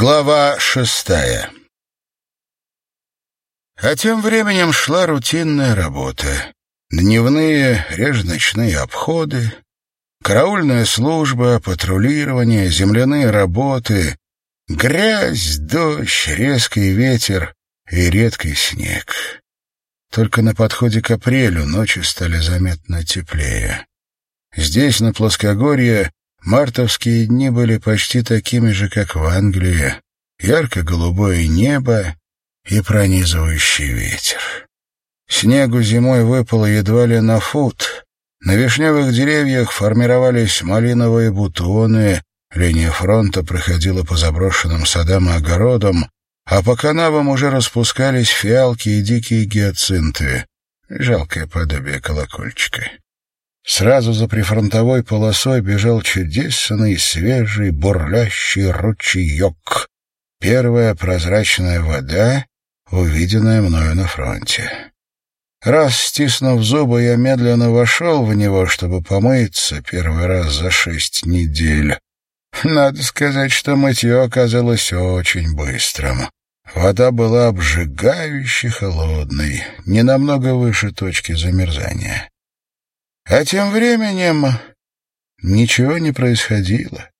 Глава шестая А тем временем шла рутинная работа. Дневные, реже ночные обходы, караульная служба, патрулирование, земляные работы, грязь, дождь, резкий ветер и редкий снег. Только на подходе к апрелю ночи стали заметно теплее. Здесь, на плоскогорье, Мартовские дни были почти такими же, как в Англии. Ярко-голубое небо и пронизывающий ветер. Снегу зимой выпало едва ли на фут. На вишневых деревьях формировались малиновые бутоны, линия фронта проходила по заброшенным садам и огородам, а по канавам уже распускались фиалки и дикие гиацинты. Жалкое подобие колокольчика. Сразу за прифронтовой полосой бежал чудесный, свежий, бурлящий ручеек. Первая прозрачная вода, увиденная мною на фронте. Раз, стиснув зубы, я медленно вошел в него, чтобы помыться первый раз за шесть недель. Надо сказать, что мытье оказалось очень быстрым. Вода была обжигающе холодной, не намного выше точки замерзания. А тем временем ничего не происходило.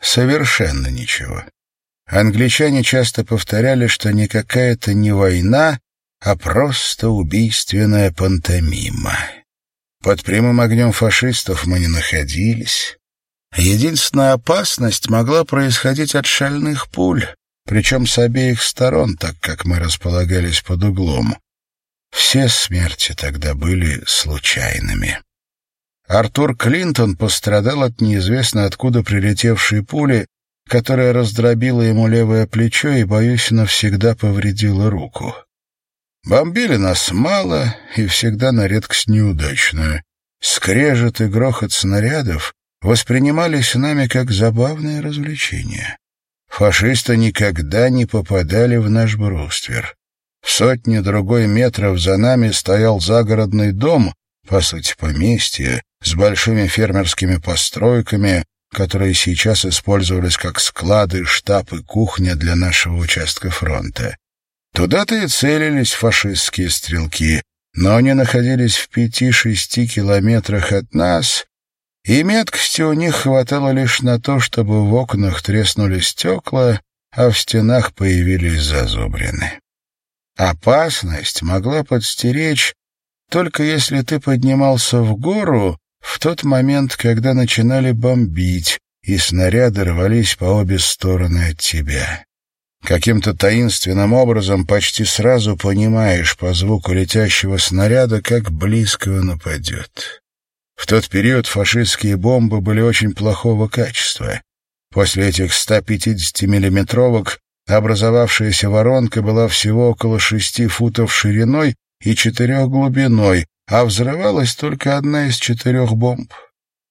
Совершенно ничего. Англичане часто повторяли, что никакая это не война, а просто убийственная пантомима. Под прямым огнем фашистов мы не находились. Единственная опасность могла происходить от шальных пуль, причем с обеих сторон, так как мы располагались под углом. Все смерти тогда были случайными. Артур Клинтон пострадал от неизвестно откуда прилетевшей пули, которая раздробила ему левое плечо и, боюсь, навсегда повредила руку. Бомбили нас мало и всегда на редкость неудачную. Скрежет и грохот снарядов воспринимались нами как забавное развлечение. Фашисты никогда не попадали в наш бруствер. В сотне другой метров за нами стоял загородный дом, по сути, поместье, с большими фермерскими постройками, которые сейчас использовались как склады, штаб и кухня для нашего участка фронта. Туда-то и целились фашистские стрелки, но они находились в пяти-шести километрах от нас, и меткости у них хватало лишь на то, чтобы в окнах треснули стекла, а в стенах появились зазубрины. Опасность могла подстеречь, только если ты поднимался в гору в тот момент, когда начинали бомбить, и снаряды рвались по обе стороны от тебя. Каким-то таинственным образом почти сразу понимаешь по звуку летящего снаряда, как близко он упадет. В тот период фашистские бомбы были очень плохого качества. После этих 150-миллиметровок Образовавшаяся воронка была всего около шести футов шириной и четырех глубиной, а взрывалась только одна из четырех бомб.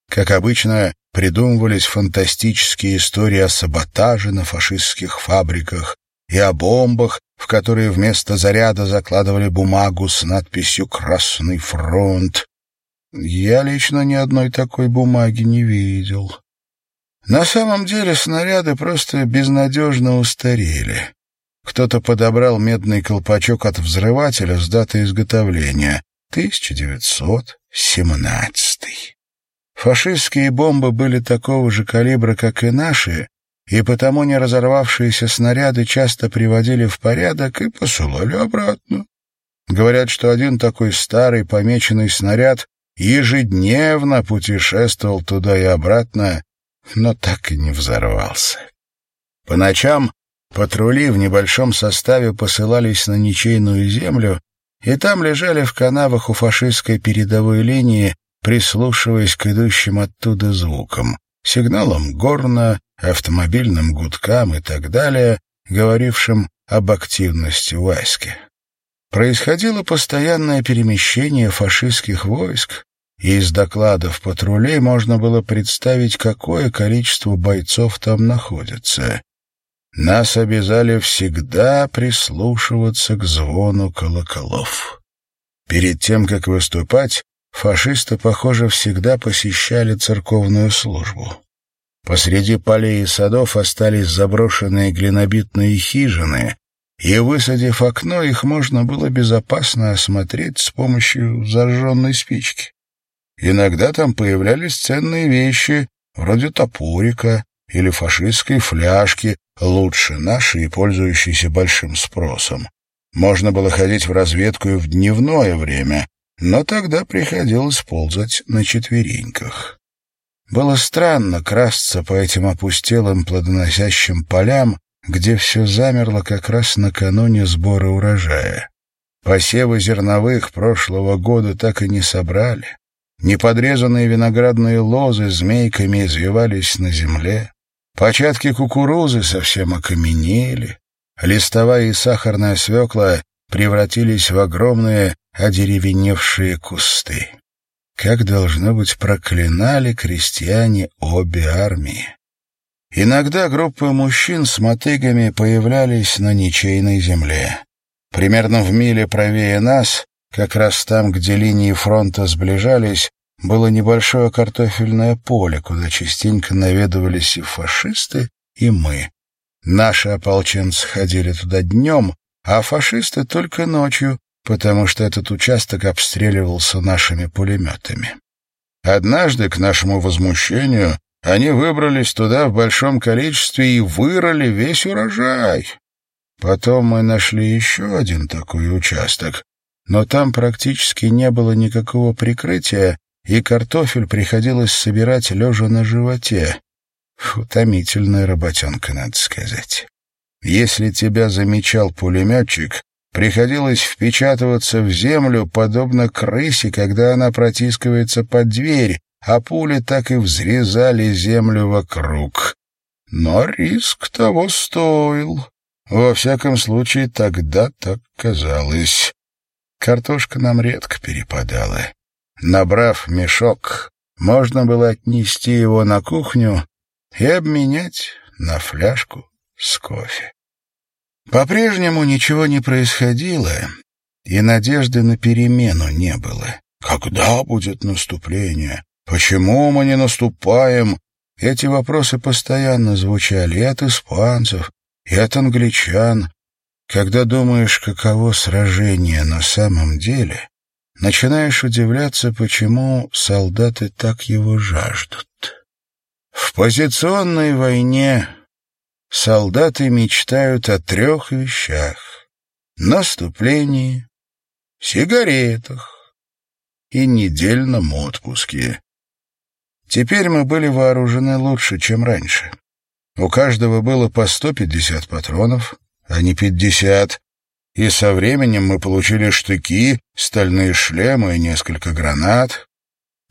Как обычно, придумывались фантастические истории о саботаже на фашистских фабриках и о бомбах, в которые вместо заряда закладывали бумагу с надписью «Красный фронт». Я лично ни одной такой бумаги не видел. На самом деле снаряды просто безнадежно устарели. Кто-то подобрал медный колпачок от взрывателя с датой изготовления — 1917. Фашистские бомбы были такого же калибра, как и наши, и потому не разорвавшиеся снаряды часто приводили в порядок и посылали обратно. Говорят, что один такой старый помеченный снаряд ежедневно путешествовал туда и обратно но так и не взорвался. По ночам патрули в небольшом составе посылались на ничейную землю, и там лежали в канавах у фашистской передовой линии, прислушиваясь к идущим оттуда звукам, сигналам горна, автомобильным гудкам и так далее, говорившим об активности войска. Происходило постоянное перемещение фашистских войск, из докладов патрулей можно было представить, какое количество бойцов там находится. Нас обязали всегда прислушиваться к звону колоколов. Перед тем, как выступать, фашисты, похоже, всегда посещали церковную службу. Посреди полей и садов остались заброшенные глинобитные хижины, и, высадив окно, их можно было безопасно осмотреть с помощью зажженной спички. Иногда там появлялись ценные вещи, вроде топорика или фашистской фляжки, лучше нашей и пользующейся большим спросом. Можно было ходить в разведку и в дневное время, но тогда приходилось ползать на четвереньках. Было странно красться по этим опустелым плодоносящим полям, где все замерло как раз накануне сбора урожая. Посевы зерновых прошлого года так и не собрали. Неподрезанные виноградные лозы змейками извивались на земле. Початки кукурузы совсем окаменели. Листовая и сахарная свекла превратились в огромные одеревеневшие кусты. Как, должно быть, проклинали крестьяне обе армии. Иногда группы мужчин с мотыгами появлялись на ничейной земле. Примерно в миле правее нас, как раз там, где линии фронта сближались, было небольшое картофельное поле, куда частенько наведывались и фашисты, и мы. Наши ополченцы ходили туда днем, а фашисты только ночью, потому что этот участок обстреливался нашими пулеметами. Однажды, к нашему возмущению, они выбрались туда в большом количестве и вырыли весь урожай. Потом мы нашли еще один такой участок, но там практически не было никакого прикрытия, и картофель приходилось собирать лежа на животе. Утомительная работенка, надо сказать. Если тебя замечал пулеметчик, Приходилось впечатываться в землю, подобно крысе, когда она протискивается под дверь, а пули так и взрезали землю вокруг. Но риск того стоил. Во всяком случае, тогда так казалось. Картошка нам редко перепадала. Набрав мешок, можно было отнести его на кухню и обменять на фляжку с кофе. По-прежнему ничего не происходило, и надежды на перемену не было. Когда будет наступление? Почему мы не наступаем? Эти вопросы постоянно звучали и от испанцев, и от англичан. Когда думаешь, каково сражение на самом деле, начинаешь удивляться, почему солдаты так его жаждут. В позиционной войне солдаты мечтают о трех вещах — наступлении, сигаретах и недельном отпуске. Теперь мы были вооружены лучше, чем раньше. У каждого было по 150 патронов, а не 50, и со временем мы получили штыки, стальные шлемы и несколько гранат.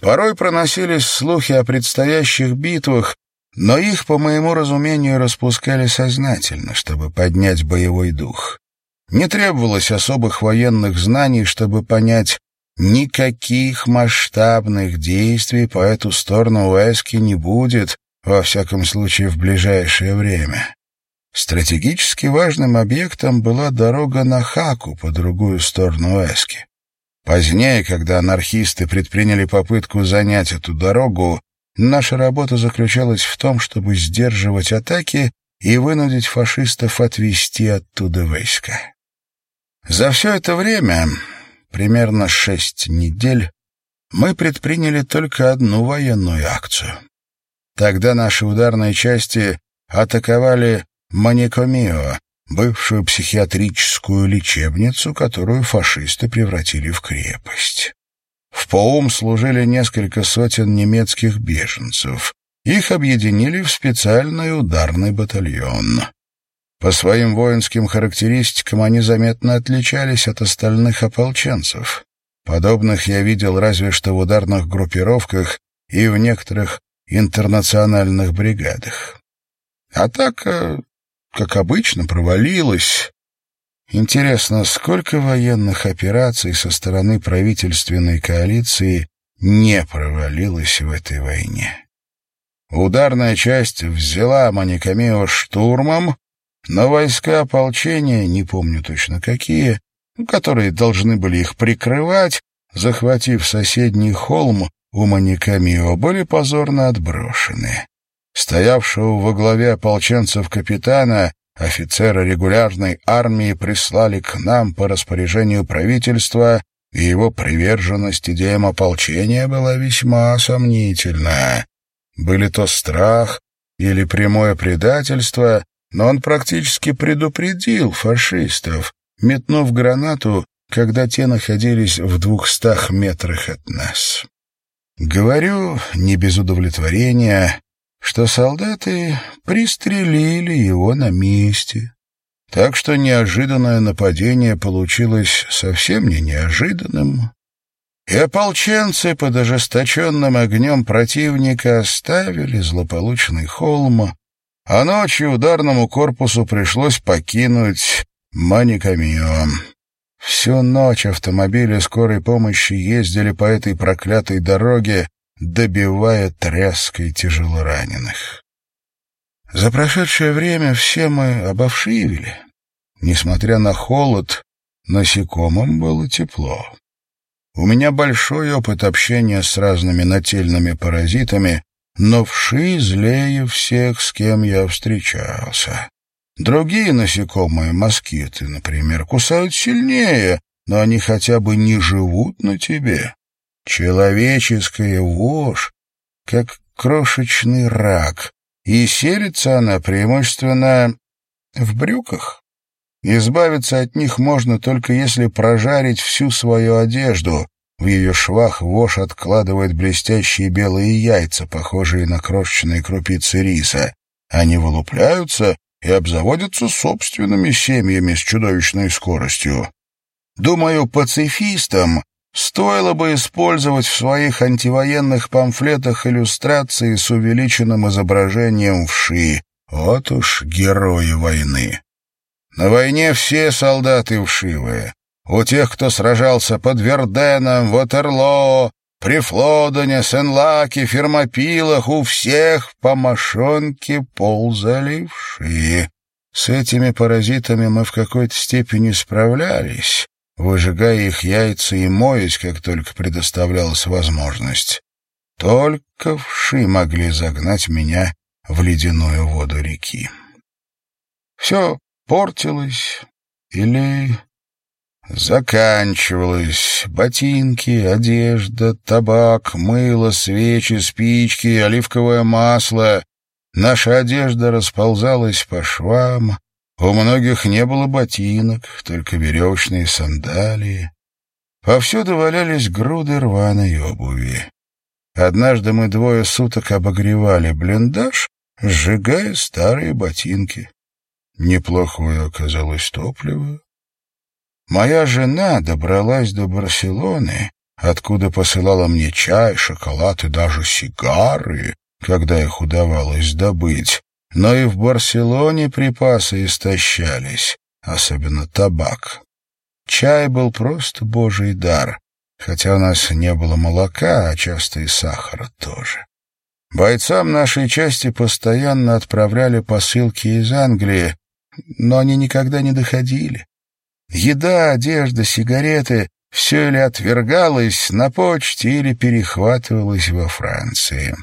Порой проносились слухи о предстоящих битвах, но их, по моему разумению, распускали сознательно, чтобы поднять боевой дух. Не требовалось особых военных знаний, чтобы понять, никаких масштабных действий по эту сторону Уэски не будет, во всяком случае в ближайшее время. Стратегически важным объектом была дорога на Хаку по другую сторону Уэски. Позднее, когда анархисты предприняли попытку занять эту дорогу, Наша работа заключалась в том, чтобы сдерживать атаки и вынудить фашистов отвести оттуда войска. За все это время, примерно шесть недель, мы предприняли только одну военную акцию. Тогда наши ударные части атаковали Маникомио, бывшую психиатрическую лечебницу, которую фашисты превратили в крепость. В Поум служили несколько сотен немецких беженцев. Их объединили в специальный ударный батальон. По своим воинским характеристикам они заметно отличались от остальных ополченцев. Подобных я видел разве что в ударных группировках и в некоторых интернациональных бригадах. Атака, как обычно, провалилась, Интересно, сколько военных операций со стороны правительственной коалиции не провалилось в этой войне? Ударная часть взяла Маникамео штурмом, но войска ополчения, не помню точно какие, которые должны были их прикрывать, захватив соседний холм у Маникамио, были позорно отброшены. Стоявшего во главе ополченцев капитана, офицера регулярной армии прислали к нам по распоряжению правительства, и его приверженность идеям ополчения была весьма сомнительна. Были то страх или прямое предательство, но он практически предупредил фашистов, метнув гранату, когда те находились в двухстах метрах от нас. Говорю не без удовлетворения, что солдаты пристрелили его на месте. Так что неожиданное нападение получилось совсем не неожиданным. И ополченцы под ожесточенным огнем противника оставили злополучный холм, а ночью ударному корпусу пришлось покинуть Маникамио. Всю ночь автомобили скорой помощи ездили по этой проклятой дороге, добивая тряской тяжелораненых. За прошедшее время все мы обовшивели. Несмотря на холод, насекомым было тепло. У меня большой опыт общения с разными нательными паразитами, но вши злее всех, с кем я встречался. Другие насекомые, москиты, например, кусают сильнее, но они хотя бы не живут на тебе. Человеческая вошь, как крошечный рак, и селится она преимущественно в брюках. Избавиться от них можно только если прожарить всю свою одежду. В ее швах вошь откладывает блестящие белые яйца, похожие на крошечные крупицы риса. Они вылупляются и обзаводятся собственными семьями с чудовищной скоростью. Думаю, пацифистам стоило бы использовать в своих антивоенных памфлетах иллюстрации с увеличенным изображением вши. Вот уж герои войны. На войне все солдаты вшивые. У тех, кто сражался под Верденом, Ватерлоо, при Флодоне, Сен-Лаке, Фермопилах у всех по мошонке ползали вши. С этими паразитами мы в какой-то степени справлялись, выжигая их яйца и моясь, как только предоставлялась возможность. Только вши могли загнать меня в ледяную воду реки. Все портилось или Заканчивалось. Ботинки, одежда, табак, мыло, свечи, спички, оливковое масло. Наша одежда расползалась по швам. У многих не было ботинок, только веревочные сандалии. Повсюду валялись груды рваной обуви. Однажды мы двое суток обогревали блиндаж, сжигая старые ботинки. Неплохое оказалось топливо. Моя жена добралась до Барселоны, откуда посылала мне чай, шоколад и даже сигары, когда их удавалось добыть. Но и в Барселоне припасы истощались, особенно табак. Чай был просто божий дар, хотя у нас не было молока, а часто и сахара тоже. Бойцам нашей части постоянно отправляли посылки из Англии, но они никогда не доходили. Еда, одежда, сигареты — все или отвергалось на почте, или перехватывалось во Франции.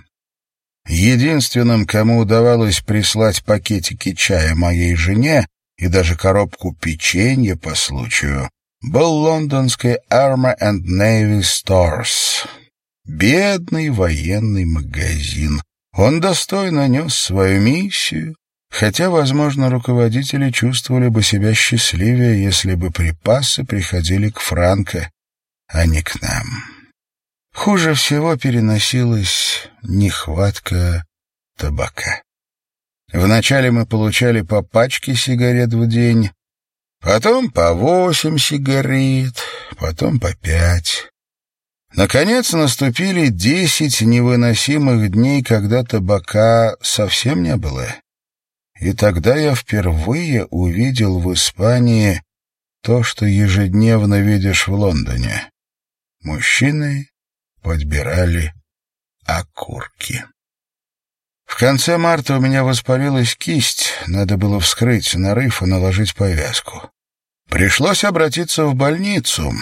Единственным, кому удавалось прислать пакетики чая моей жене и даже коробку печенья по случаю, был лондонский Army and Navy Stores. Бедный военный магазин. Он достойно нес свою миссию, Хотя, возможно, руководители чувствовали бы себя счастливее, если бы припасы приходили к Франко, а не к нам. Хуже всего переносилась нехватка табака. Вначале мы получали по пачке сигарет в день, потом по восемь сигарет, потом по пять. Наконец наступили десять невыносимых дней, когда табака совсем не было. И тогда я впервые увидел в Испании то, что ежедневно видишь в Лондоне. Мужчины подбирали окурки. В конце марта у меня воспалилась кисть, надо было вскрыть нарыв и наложить повязку. Пришлось обратиться в больницу,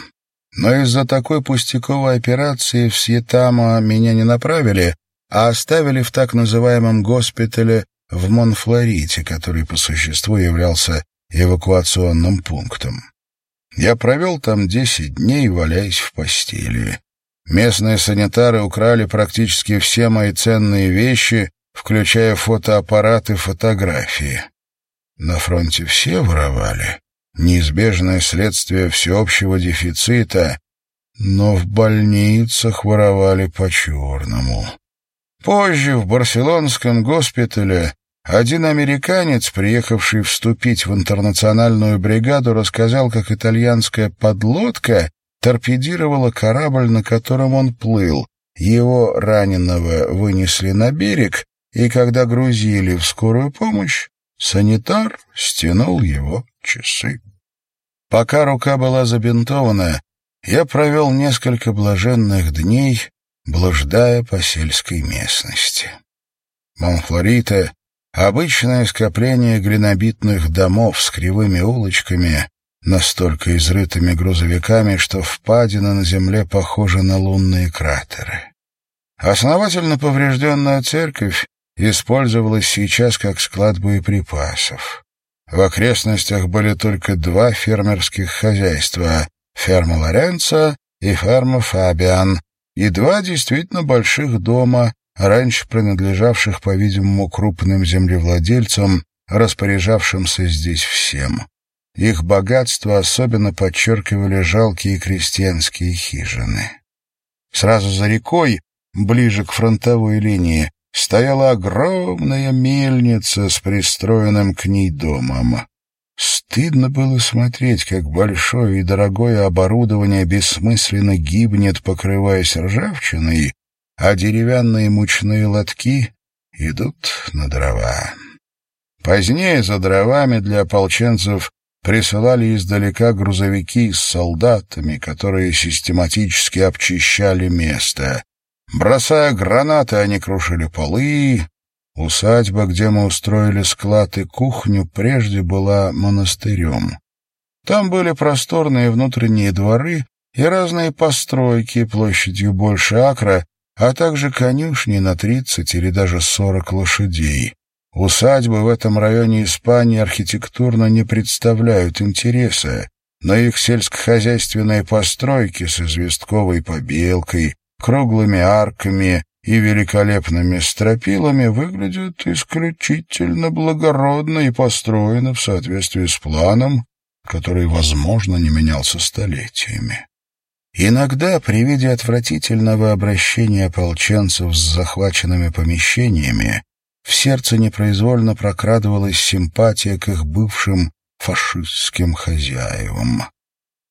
но из-за такой пустяковой операции в Сьетама меня не направили, а оставили в так называемом госпитале в Монфлорите, который по существу являлся эвакуационным пунктом. Я провел там десять дней, валяясь в постели. Местные санитары украли практически все мои ценные вещи, включая фотоаппарат и фотографии. На фронте все воровали. Неизбежное следствие всеобщего дефицита, но в больницах воровали по-черному. Позже в барселонском госпитале один американец, приехавший вступить в интернациональную бригаду, рассказал, как итальянская подлодка торпедировала корабль, на котором он плыл. Его раненого вынесли на берег, и когда грузили в скорую помощь, санитар стянул его часы. Пока рука была забинтована, я провел несколько блаженных дней, блуждая по сельской местности. Монфлорита — обычное скопление глинобитных домов с кривыми улочками, настолько изрытыми грузовиками, что впадина на земле похожа на лунные кратеры. Основательно поврежденная церковь использовалась сейчас как склад боеприпасов. В окрестностях были только два фермерских хозяйства — ферма Лоренцо и ферма Фабиан, и два действительно больших дома, раньше принадлежавших, по-видимому, крупным землевладельцам, распоряжавшимся здесь всем. Их богатство особенно подчеркивали жалкие крестьянские хижины. Сразу за рекой, ближе к фронтовой линии, стояла огромная мельница с пристроенным к ней домом. Стыдно было смотреть, как большое и дорогое оборудование бессмысленно гибнет, покрываясь ржавчиной, а деревянные мучные лотки идут на дрова. Позднее за дровами для ополченцев присылали издалека грузовики с солдатами, которые систематически обчищали место. Бросая гранаты, они крушили полы. Усадьба, где мы устроили склад и кухню, прежде была монастырем. Там были просторные внутренние дворы и разные постройки площадью больше акра, а также конюшни на тридцать или даже сорок лошадей. Усадьбы в этом районе Испании архитектурно не представляют интереса, но их сельскохозяйственные постройки с известковой побелкой, круглыми арками и великолепными стропилами выглядят исключительно благородно и построены в соответствии с планом, который, возможно, не менялся столетиями. Иногда при виде отвратительного обращения ополченцев с захваченными помещениями в сердце непроизвольно прокрадывалась симпатия к их бывшим фашистским хозяевам.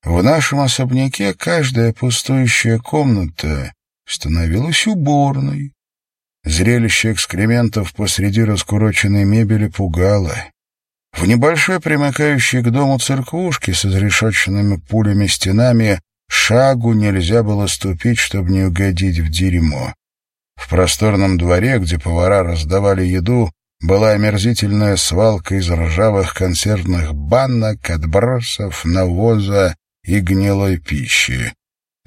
В нашем особняке каждая пустующая комната становилась уборной. Зрелище экскрементов посреди раскуроченной мебели пугало. В небольшой примыкающей к дому церквушке с изрешеченными пулями стенами шагу нельзя было ступить, чтобы не угодить в дерьмо. В просторном дворе, где повара раздавали еду, была омерзительная свалка из ржавых консервных банок, отбросов, навоза и гнилой пищи.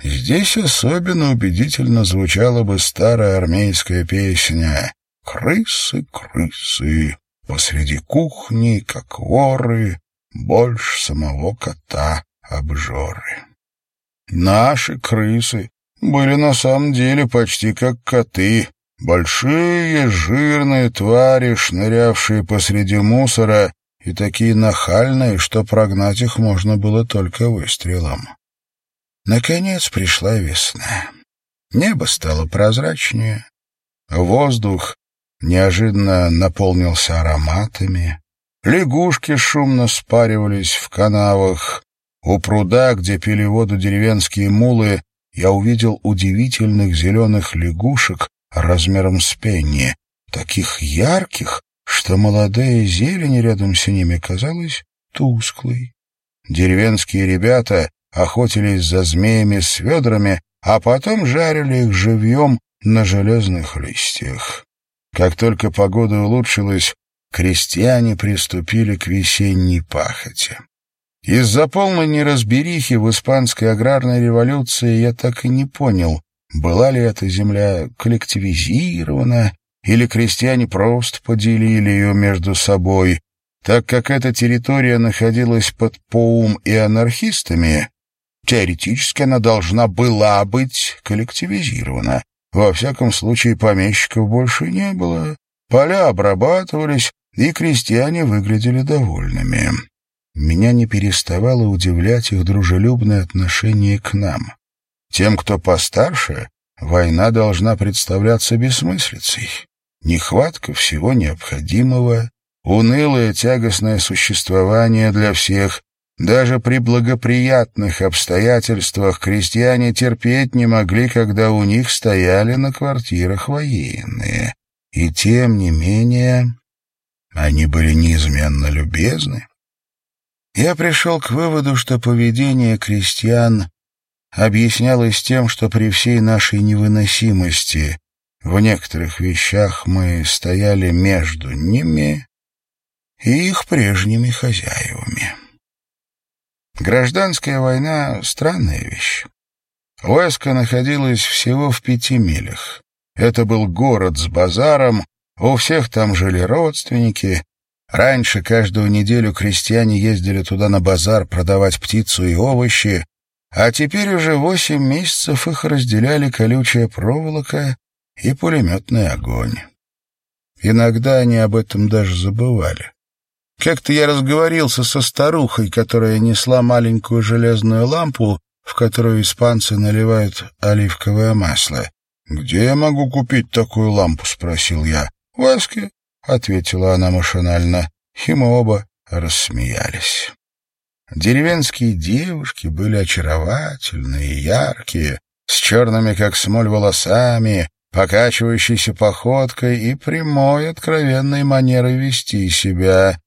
Здесь особенно убедительно звучала бы старая армейская песня «Крысы, крысы, посреди кухни, как воры, больше самого кота обжоры». Наши крысы были на самом деле почти как коты, большие жирные твари, шнырявшие посреди мусора и такие нахальные, что прогнать их можно было только выстрелом. Наконец пришла весна. Небо стало прозрачнее, воздух неожиданно наполнился ароматами, лягушки шумно спаривались в канавах, у пруда, где пили воду деревенские мулы, я увидел удивительных зеленых лягушек размером с пенни, таких ярких, что молодая зелень рядом с ними казалась тусклой. Деревенские ребята охотились за змеями с ведрами, а потом жарили их живьем на железных листьях. Как только погода улучшилась, крестьяне приступили к весенней пахоте. Из-за полной неразберихи в испанской аграрной революции я так и не понял, была ли эта земля коллективизирована, или крестьяне просто поделили ее между собой. Так как эта территория находилась под Поум и анархистами, теоретически она должна была быть коллективизирована. Во всяком случае, помещиков больше не было. Поля обрабатывались, и крестьяне выглядели довольными. Меня не переставало удивлять их дружелюбное отношение к нам. Тем, кто постарше, война должна представляться бессмыслицей. Нехватка всего необходимого, унылое тягостное существование для всех. Даже при благоприятных обстоятельствах крестьяне терпеть не могли, когда у них стояли на квартирах военные. И тем не менее они были неизменно любезны. Я пришел к выводу, что поведение крестьян объяснялось тем, что при всей нашей невыносимости в некоторых вещах мы стояли между ними и их прежними хозяевами. Гражданская война — странная вещь. Войско находилось всего в пяти милях. Это был город с базаром, у всех там жили родственники. Раньше каждую неделю крестьяне ездили туда на базар продавать птицу и овощи, а теперь уже восемь месяцев их разделяли колючая проволока и пулеметный огонь. Иногда они об этом даже забывали. Как-то я разговорился со старухой, которая несла маленькую железную лампу, в которую испанцы наливают оливковое масло. «Где я могу купить такую лампу?» — спросил я. «В Аске», — ответила она машинально, и мы оба рассмеялись. Деревенские девушки были очаровательные, яркие, с черными, как смоль, волосами, покачивающейся походкой и прямой, откровенной манерой вести себя,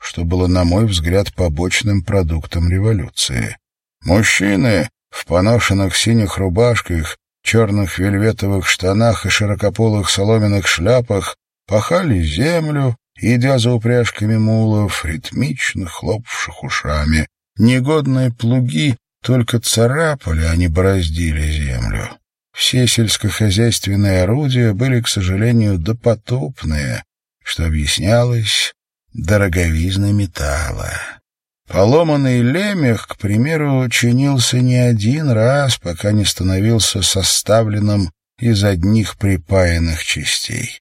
что было, на мой взгляд, побочным продуктом революции. Мужчины в поношенных синих рубашках, черных вельветовых штанах и широкополых соломенных шляпах пахали землю, идя за упряжками мулов, ритмично хлопавших ушами. Негодные плуги только царапали, а не бороздили землю. Все сельскохозяйственные орудия были, к сожалению, допотопные, что объяснялось дороговизной металла. Поломанный лемех, к примеру, чинился не один раз, пока не становился составленным из одних припаянных частей.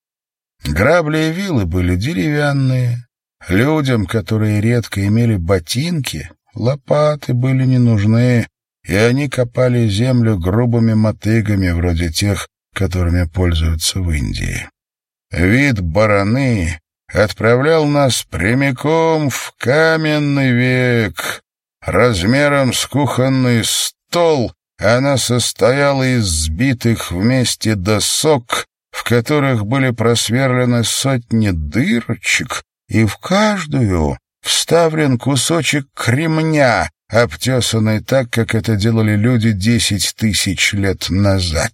Грабли и вилы были деревянные. Людям, которые редко имели ботинки, лопаты были не нужны, и они копали землю грубыми мотыгами, вроде тех, которыми пользуются в Индии. Вид бараны отправлял нас прямиком в каменный век. Размером с кухонный стол она состояла из сбитых вместе досок, в которых были просверлены сотни дырочек, и в каждую вставлен кусочек кремня, обтесанный так, как это делали люди десять тысяч лет назад.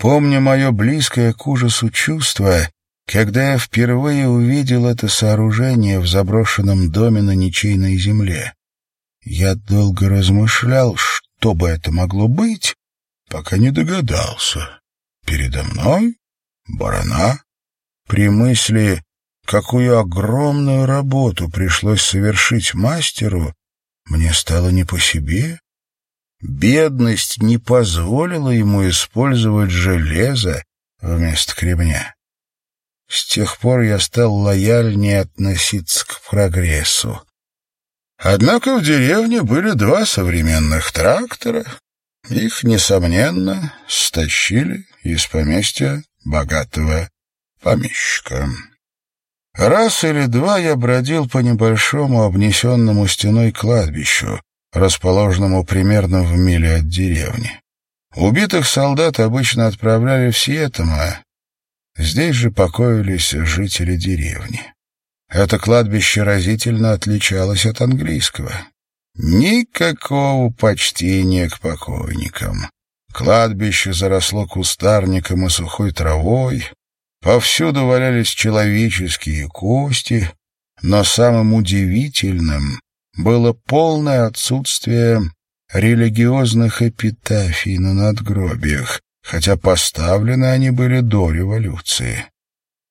Помню мое близкое к ужасу чувство, когда я впервые увидел это сооружение в заброшенном доме на ничейной земле. Я долго размышлял, что бы это могло быть, пока не догадался. Передо мной барана. При мысли, какую огромную работу пришлось совершить мастеру, мне стало не по себе. Бедность не позволила ему использовать железо вместо кремня. С тех пор я стал лояльнее относиться к прогрессу. Однако в деревне были два современных трактора. Их, несомненно, стащили из поместья богатого помещика. Раз или два я бродил по небольшому обнесенному стеной кладбищу, расположенному примерно в миле от деревни. Убитых солдат обычно отправляли в Сиетома, Здесь же покоились жители деревни. Это кладбище разительно отличалось от английского. Никакого почтения к покойникам. Кладбище заросло кустарником и сухой травой, повсюду валялись человеческие кости, но самым удивительным было полное отсутствие религиозных эпитафий на надгробиях, хотя поставлены они были до революции.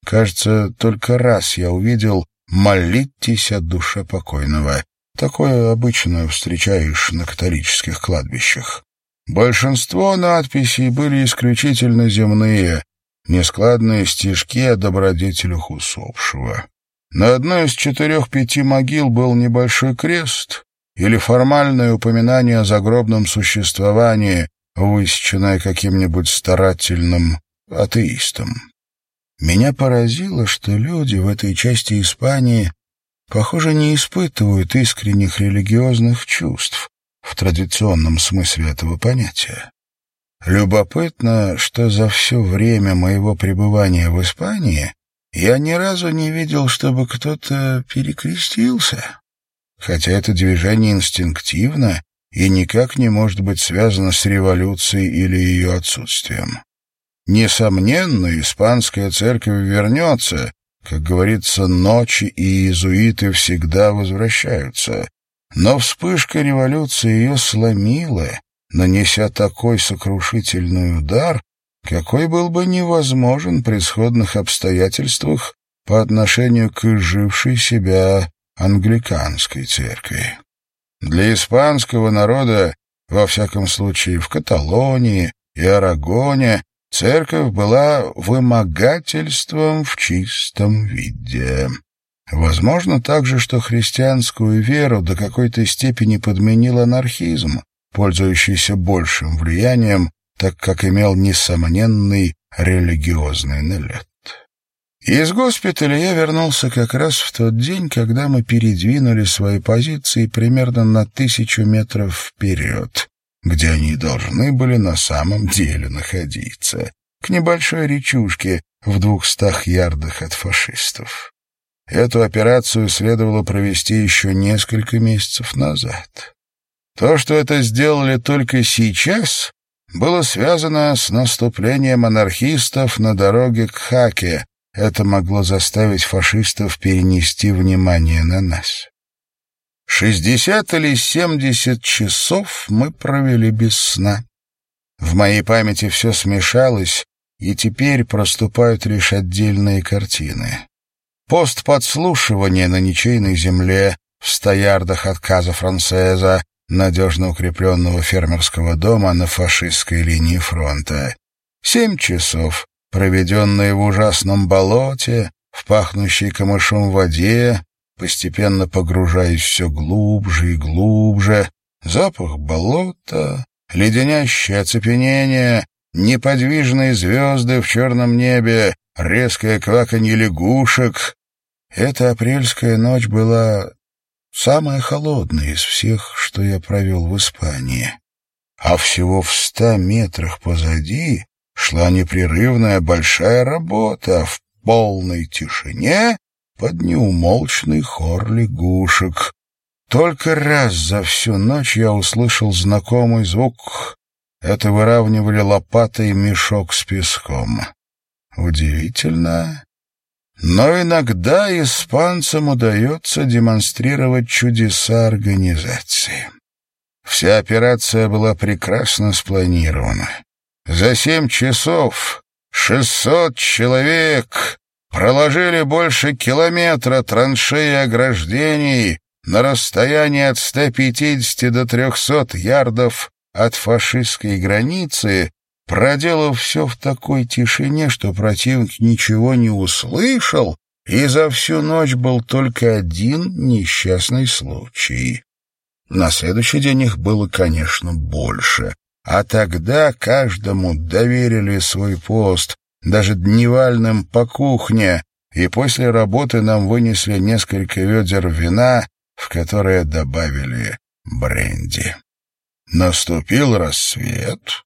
Кажется, только раз я увидел «молитесь от душе покойного». Такое обычно встречаешь на католических кладбищах. Большинство надписей были исключительно земные, нескладные стишки о добродетелях усопшего. На одной из четырех-пяти могил был небольшой крест или формальное упоминание о загробном существовании, высеченное каким-нибудь старательным атеистом. Меня поразило, что люди в этой части Испании, похоже, не испытывают искренних религиозных чувств в традиционном смысле этого понятия. Любопытно, что за все время моего пребывания в Испании я ни разу не видел, чтобы кто-то перекрестился. Хотя это движение инстинктивно и никак не может быть связано с революцией или ее отсутствием. Несомненно, испанская церковь вернется, как говорится, ночи и иезуиты всегда возвращаются. Но вспышка революции ее сломила, нанеся такой сокрушительный удар, какой был бы невозможен при сходных обстоятельствах по отношению к изжившей себя англиканской церкви. Для испанского народа, во всяком случае в Каталонии и Арагоне, церковь была вымогательством в чистом виде. Возможно также, что христианскую веру до какой-то степени подменил анархизм, пользующийся большим влиянием так как имел несомненный религиозный налет. Из госпиталя я вернулся как раз в тот день, когда мы передвинули свои позиции примерно на тысячу метров вперед, где они должны были на самом деле находиться, к небольшой речушке в двухстах ярдах от фашистов. Эту операцию следовало провести еще несколько месяцев назад. То, что это сделали только сейчас, было связано с наступлением анархистов на дороге к Хаке. Это могло заставить фашистов перенести внимание на нас. Шестьдесят или семьдесят часов мы провели без сна. В моей памяти все смешалось, и теперь проступают лишь отдельные картины. Пост подслушивания на ничейной земле в стоярдах отказа Францеза, надежно укрепленного фермерского дома на фашистской линии фронта. Семь часов, проведенные в ужасном болоте, в пахнущей камышом воде, постепенно погружаясь все глубже и глубже, запах болота, леденящее оцепенение, неподвижные звезды в черном небе, резкое кваканье лягушек. Эта апрельская ночь была самая холодная из всех, что я провел в Испании. А всего в ста метрах позади шла непрерывная большая работа в полной тишине под неумолчный хор лягушек. Только раз за всю ночь я услышал знакомый звук. Это выравнивали лопатой мешок с песком. Удивительно, но иногда испанцам удается демонстрировать чудеса организации. Вся операция была прекрасно спланирована. За семь часов шестьсот человек проложили больше километра траншеи ограждений на расстоянии от 150 до 300 ярдов от фашистской границы проделав все в такой тишине, что противник ничего не услышал, и за всю ночь был только один несчастный случай. На следующий день их было, конечно, больше, а тогда каждому доверили свой пост, даже дневальным по кухне, и после работы нам вынесли несколько ведер вина, в которое добавили бренди. Наступил рассвет,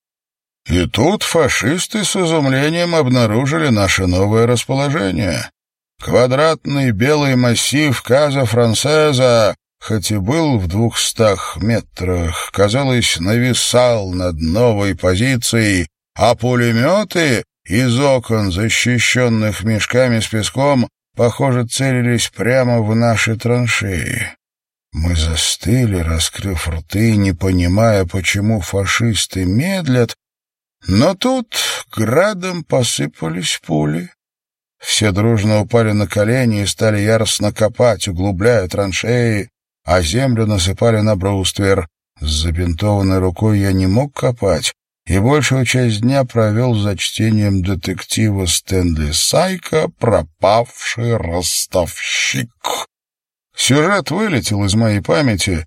и тут фашисты с изумлением обнаружили наше новое расположение. Квадратный белый массив Каза Францеза, хоть и был в двухстах метрах, казалось, нависал над новой позицией, а пулеметы из окон, защищенных мешками с песком, похоже, целились прямо в наши траншеи. Мы застыли, раскрыв рты, не понимая, почему фашисты медлят, но тут градом посыпались пули. Все дружно упали на колени и стали яростно копать, углубляя траншеи, а землю насыпали на бруствер. С забинтованной рукой я не мог копать, и большую часть дня провел за чтением детектива Стэнли Сайка «Пропавший ростовщик». Сюжет вылетел из моей памяти,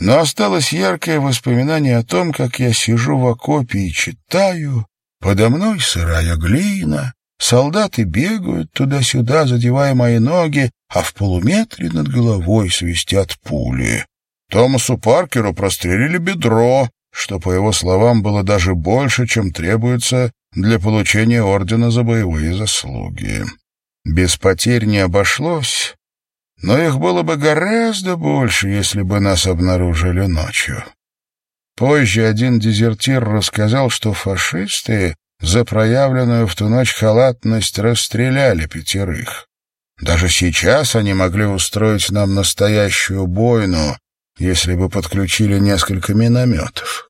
но осталось яркое воспоминание о том, как я сижу в окопе и читаю, подо мной сырая глина, солдаты бегают туда-сюда, задевая мои ноги, а в полуметре над головой свистят пули. Томасу Паркеру прострелили бедро, что, по его словам, было даже больше, чем требуется для получения ордена за боевые заслуги. Без потерь не обошлось, но их было бы гораздо больше, если бы нас обнаружили ночью. Позже один дезертир рассказал, что фашисты за проявленную в ту ночь халатность расстреляли пятерых. Даже сейчас они могли устроить нам настоящую бойну, если бы подключили несколько минометов.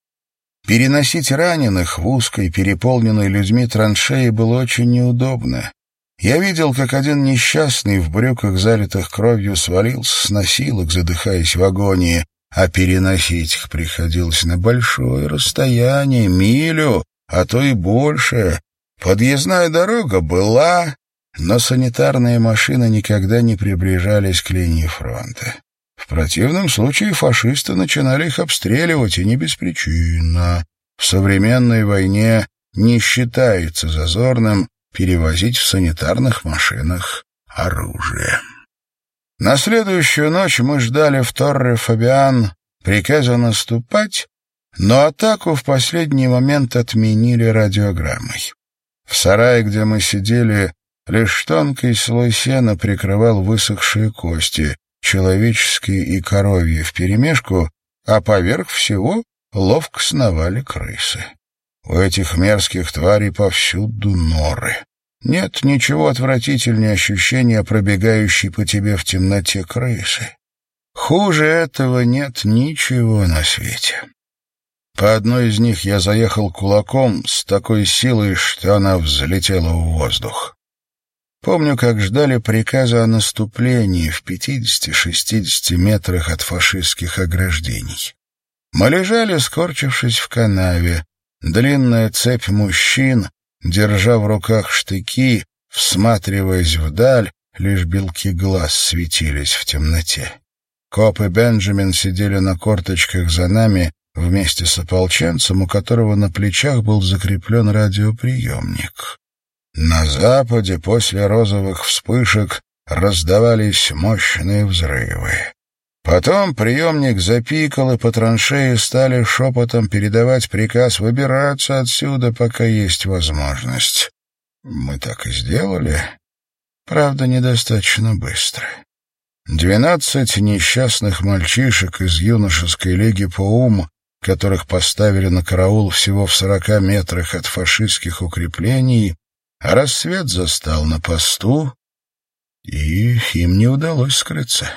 Переносить раненых в узкой, переполненной людьми траншеи было очень неудобно. Я видел, как один несчастный в брюках, залитых кровью, свалился с носилок, задыхаясь в агонии, а переносить их приходилось на большое расстояние, милю, а то и больше. Подъездная дорога была, но санитарные машины никогда не приближались к линии фронта. В противном случае фашисты начинали их обстреливать, и не беспричинно. В современной войне не считается зазорным перевозить в санитарных машинах оружие. На следующую ночь мы ждали в Торре Фабиан приказа наступать, но атаку в последний момент отменили радиограммой. В сарае, где мы сидели, лишь тонкий слой сена прикрывал высохшие кости, человеческие и коровьи вперемешку, а поверх всего ловко сновали крысы. У этих мерзких тварей повсюду норы. Нет ничего отвратительнее ощущения пробегающей по тебе в темноте крысы. Хуже этого нет ничего на свете. По одной из них я заехал кулаком с такой силой, что она взлетела в воздух. Помню, как ждали приказа о наступлении в 50-60 метрах от фашистских ограждений. Мы лежали, скорчившись в канаве. Длинная цепь мужчин, держа в руках штыки, всматриваясь вдаль, лишь белки глаз светились в темноте. Коп и Бенджамин сидели на корточках за нами вместе с ополченцем, у которого на плечах был закреплен радиоприемник. На западе после розовых вспышек раздавались мощные взрывы. Потом приемник запикал, и по траншеи стали шепотом передавать приказ выбираться отсюда, пока есть возможность. Мы так и сделали, правда, недостаточно быстро. Двенадцать несчастных мальчишек из юношеской лиги по ум, которых поставили на караул всего в сорока метрах от фашистских укреплений, а рассвет застал на посту, и им не удалось скрыться.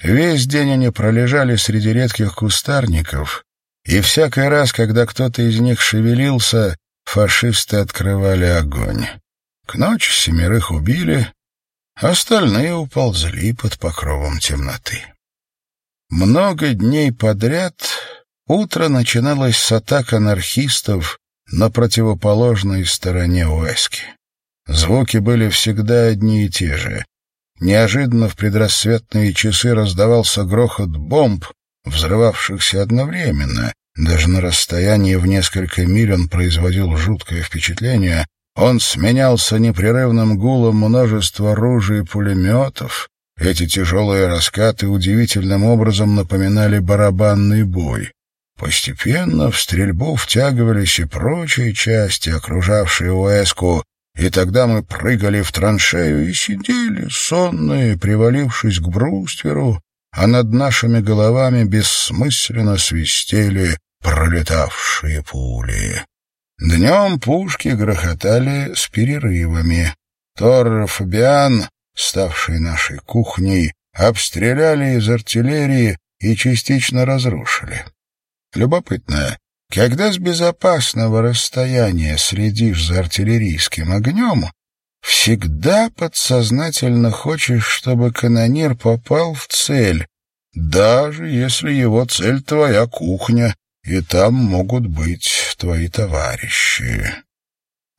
Весь день они пролежали среди редких кустарников, и всякий раз, когда кто-то из них шевелился, фашисты открывали огонь. К ночи семерых убили, остальные уползли под покровом темноты. Много дней подряд утро начиналось с атак анархистов на противоположной стороне Уэски. Звуки были всегда одни и те же. Неожиданно в предрассветные часы раздавался грохот бомб, взрывавшихся одновременно. Даже на расстоянии в несколько миль он производил жуткое впечатление. Он сменялся непрерывным гулом множества ружей и пулеметов. Эти тяжелые раскаты удивительным образом напоминали барабанный бой. Постепенно в стрельбу втягивались и прочие части, окружавшие Уэску, и тогда мы прыгали в траншею и сидели, сонные, привалившись к брустверу, а над нашими головами бессмысленно свистели пролетавшие пули. Днем пушки грохотали с перерывами. Торр Фабиан, ставший нашей кухней, обстреляли из артиллерии и частично разрушили. Любопытно, когда с безопасного расстояния следишь за артиллерийским огнем, всегда подсознательно хочешь, чтобы канонир попал в цель, даже если его цель твоя кухня, и там могут быть твои товарищи.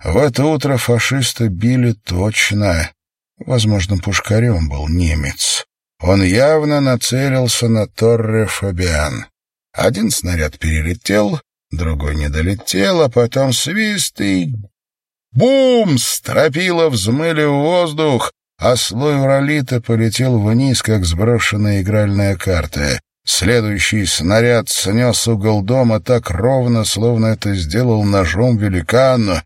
В это утро фашисты били точно. Возможно, пушкарем был немец. Он явно нацелился на Торре Фабиан. Один снаряд перелетел, другой не долетел, а потом свист и... Бум! Стропила взмыли в воздух, а слой уролита полетел вниз, как сброшенная игральная карта. Следующий снаряд снес угол дома так ровно, словно это сделал ножом великан,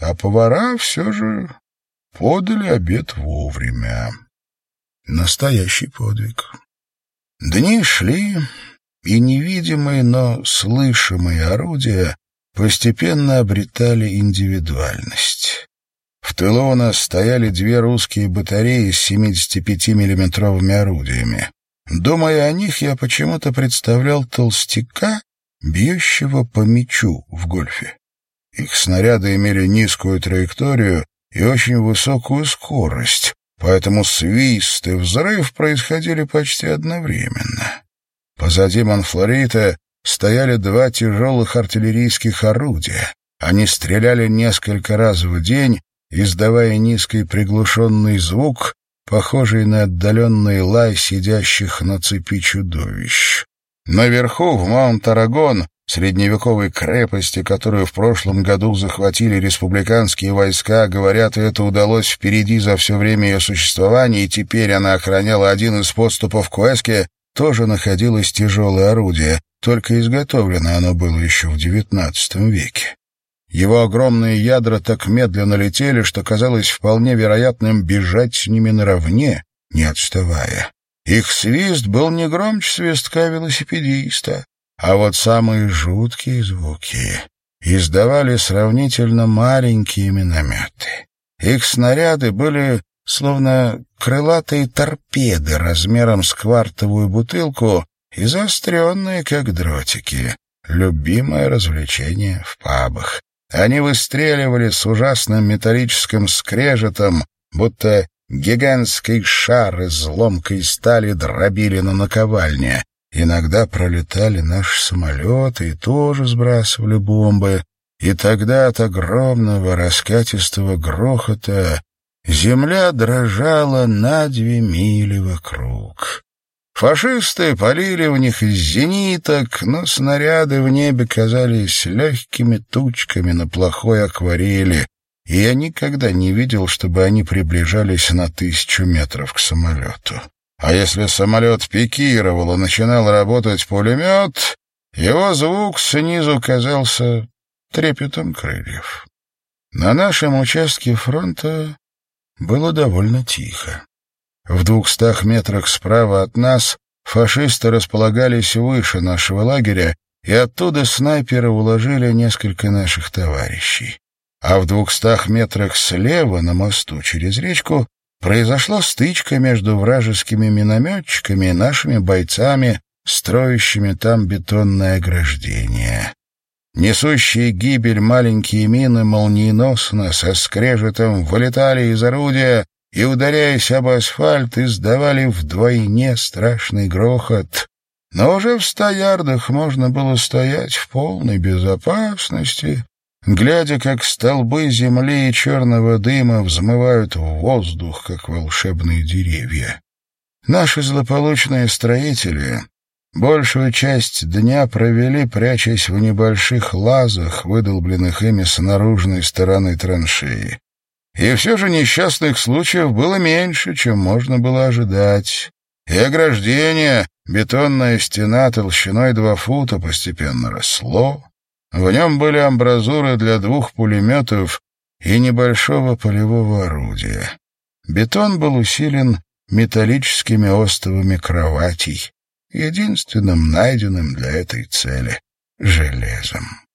а повара все же подали обед вовремя. Настоящий подвиг. Дни шли, и невидимые, но слышимые орудия постепенно обретали индивидуальность. В тылу у нас стояли две русские батареи с 75-миллиметровыми орудиями. Думая о них, я почему-то представлял толстяка, бьющего по мячу в гольфе. Их снаряды имели низкую траекторию и очень высокую скорость, поэтому свист и взрыв происходили почти одновременно. Позади Монфлорита стояли два тяжелых артиллерийских орудия. Они стреляли несколько раз в день, издавая низкий приглушенный звук, похожий на отдаленный лай сидящих на цепи чудовищ. Наверху, в Маунт-Арагон, средневековой крепости, которую в прошлом году захватили республиканские войска, говорят, это удалось впереди за все время ее существования, и теперь она охраняла один из подступов к Уэске, тоже находилось тяжелое орудие, только изготовлено оно было еще в XIX веке. Его огромные ядра так медленно летели, что казалось вполне вероятным бежать с ними наравне, не отставая. Их свист был не громче свистка велосипедиста, а вот самые жуткие звуки издавали сравнительно маленькие минометы. Их снаряды были словно крылатые торпеды размером с квартовую бутылку и заостренные, как дротики. Любимое развлечение в пабах. Они выстреливали с ужасным металлическим скрежетом, будто гигантский шар из ломкой стали дробили на наковальне. Иногда пролетали наши самолеты и тоже сбрасывали бомбы. И тогда от огромного раскатистого грохота земля дрожала на две мили вокруг. Фашисты полили в них из зениток, но снаряды в небе казались легкими тучками на плохой акварели, и я никогда не видел, чтобы они приближались на тысячу метров к самолету. А если самолет пикировал и начинал работать пулемет, его звук снизу казался трепетом крыльев. На нашем участке фронта было довольно тихо. В двухстах метрах справа от нас фашисты располагались выше нашего лагеря, и оттуда снайперы уложили несколько наших товарищей. А в двухстах метрах слева, на мосту через речку, произошла стычка между вражескими минометчиками и нашими бойцами, строящими там бетонное ограждение. Несущие гибель маленькие мины молниеносно со скрежетом вылетали из орудия и, ударяясь об асфальт, издавали вдвойне страшный грохот. Но уже в ста ярдах можно было стоять в полной безопасности, глядя, как столбы земли и черного дыма взмывают в воздух, как волшебные деревья. Наши злополучные строители большую часть дня провели, прячась в небольших лазах, выдолбленных ими с наружной стороны траншеи. И все же несчастных случаев было меньше, чем можно было ожидать. И ограждение, бетонная стена толщиной два фута, постепенно росло. В нем были амбразуры для двух пулеметов и небольшого полевого орудия. Бетон был усилен металлическими остовами кроватей, единственным найденным для этой цели железом.